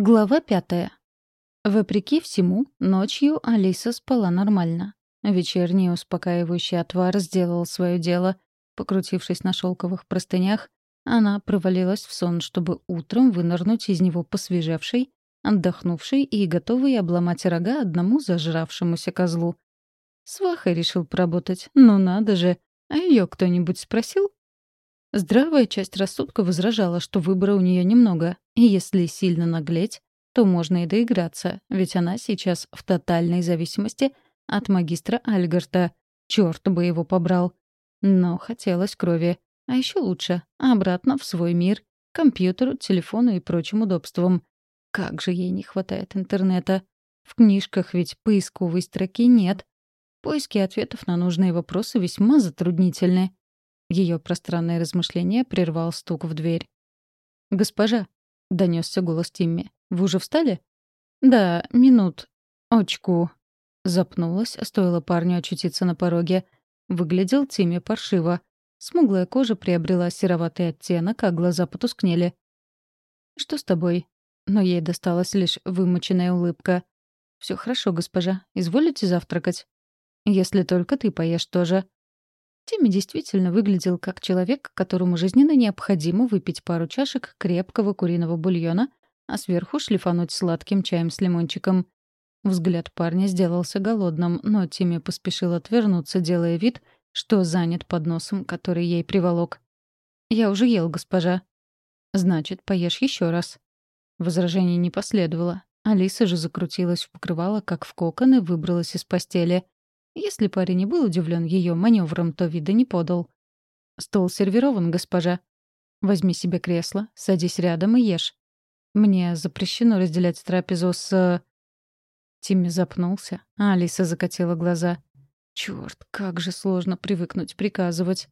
Глава пятая. Вопреки всему, ночью Алиса спала нормально. Вечерний успокаивающий отвар сделал свое дело. Покрутившись на шелковых простынях, она провалилась в сон, чтобы утром вынырнуть из него посвежевшей, отдохнувшей и готовой обломать рога одному зажравшемуся козлу. Свахой решил поработать. Ну надо же. А ее кто-нибудь спросил? Здравая часть рассудка возражала, что выбора у нее немного, и если сильно наглеть, то можно и доиграться, ведь она сейчас в тотальной зависимости от магистра Альгарта. Черт бы его побрал. Но хотелось крови. А еще лучше — обратно в свой мир, компьютеру, телефону и прочим удобствам. Как же ей не хватает интернета. В книжках ведь поисковой строки нет. Поиски ответов на нужные вопросы весьма затруднительны. Ее пространное размышление прервал стук в дверь. «Госпожа», — донесся голос Тимми, — «вы уже встали?» «Да, минут. Очку». Запнулась, стоило парню очутиться на пороге. Выглядел Тимми паршиво. Смуглая кожа приобрела сероватый оттенок, а глаза потускнели. «Что с тобой?» Но ей досталась лишь вымученная улыбка. «Все хорошо, госпожа. Изволите завтракать?» «Если только ты поешь тоже», Тимми действительно выглядел как человек, которому жизненно необходимо выпить пару чашек крепкого куриного бульона, а сверху шлифануть сладким чаем с лимончиком. Взгляд парня сделался голодным, но Тимми поспешил отвернуться, делая вид, что занят подносом, который ей приволок. «Я уже ел, госпожа». «Значит, поешь еще раз». Возражений не последовало. Алиса же закрутилась в покрывало, как в кокон, и выбралась из постели — если парень не был удивлен ее маневром, то вида не подал. «Стол сервирован, госпожа. Возьми себе кресло, садись рядом и ешь. Мне запрещено разделять трапезу с...» Тимми запнулся, а Алиса закатила глаза. «Чёрт, как же сложно привыкнуть приказывать.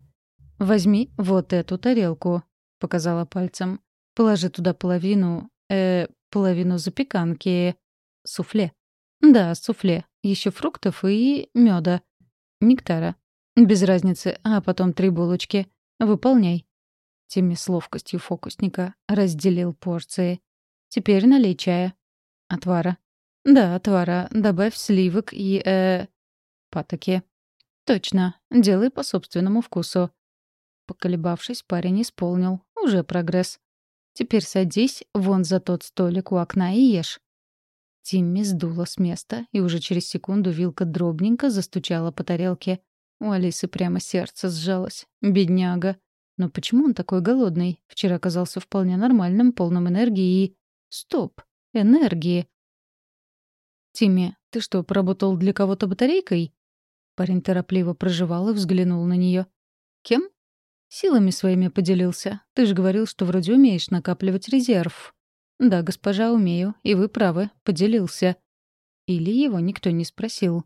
Возьми вот эту тарелку», — показала пальцем. «Положи туда половину... э... половину запеканки... суфле». «Да, суфле. Еще фруктов и меда. Нектара. Без разницы. А потом три булочки. Выполняй. Тимми с ловкостью фокусника разделил порции. Теперь налей чая. Отвара. Да, отвара. Добавь сливок и, э... патоки. Точно. Делай по собственному вкусу. Поколебавшись, парень исполнил. Уже прогресс. Теперь садись вон за тот столик у окна и ешь. Тимми сдула с места, и уже через секунду вилка дробненько застучала по тарелке. У Алисы прямо сердце сжалось. Бедняга. Но почему он такой голодный? Вчера казался вполне нормальным, полным энергии и... Стоп! Энергии! «Тимми, ты что, поработал для кого-то батарейкой?» Парень торопливо проживал и взглянул на нее. «Кем?» «Силами своими поделился. Ты же говорил, что вроде умеешь накапливать резерв». «Да, госпожа, умею, и вы правы, поделился». Или его никто не спросил.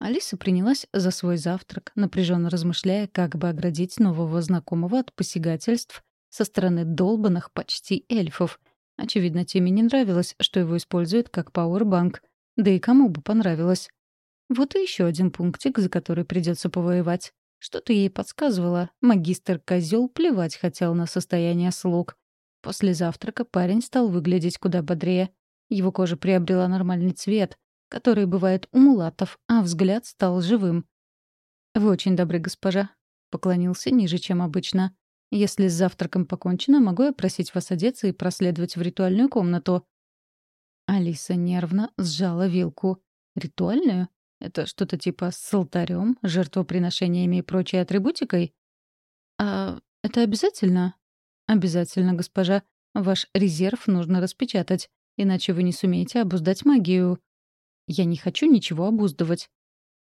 Алиса принялась за свой завтрак, напряженно размышляя, как бы оградить нового знакомого от посягательств со стороны долбанных почти эльфов. Очевидно, Тиме не нравилось, что его используют как пауэрбанк. Да и кому бы понравилось. Вот и еще один пунктик, за который придется повоевать. Что-то ей подсказывало. Магистр козел плевать хотел на состояние слуг. После завтрака парень стал выглядеть куда бодрее. Его кожа приобрела нормальный цвет, который бывает у мулатов, а взгляд стал живым. «Вы очень добры, госпожа», — поклонился ниже, чем обычно. «Если с завтраком покончено, могу я просить вас одеться и проследовать в ритуальную комнату?» Алиса нервно сжала вилку. «Ритуальную? Это что-то типа с алтарем, жертвоприношениями и прочей атрибутикой?» «А это обязательно?» «Обязательно, госпожа. Ваш резерв нужно распечатать, иначе вы не сумеете обуздать магию». «Я не хочу ничего обуздывать».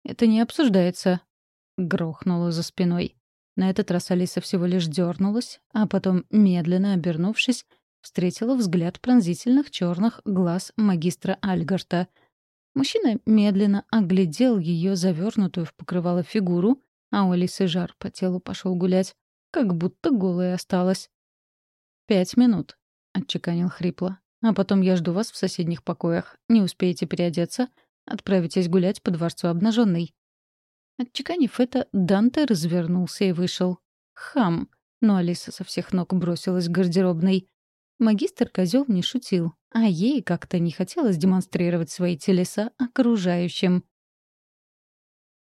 «Это не обсуждается», — грохнула за спиной. На этот раз Алиса всего лишь дернулась, а потом, медленно обернувшись, встретила взгляд пронзительных черных глаз магистра Альгарта. Мужчина медленно оглядел ее завернутую в покрывало фигуру, а у Алисы жар по телу пошел гулять, как будто голая осталась. «Пять минут», — отчеканил хрипло. «А потом я жду вас в соседних покоях. Не успеете переодеться, отправитесь гулять по дворцу обнаженный. Отчеканив это, Данте развернулся и вышел. Хам! Но Алиса со всех ног бросилась к гардеробной. Магистр козел не шутил. а ей как-то не хотелось демонстрировать свои телеса окружающим.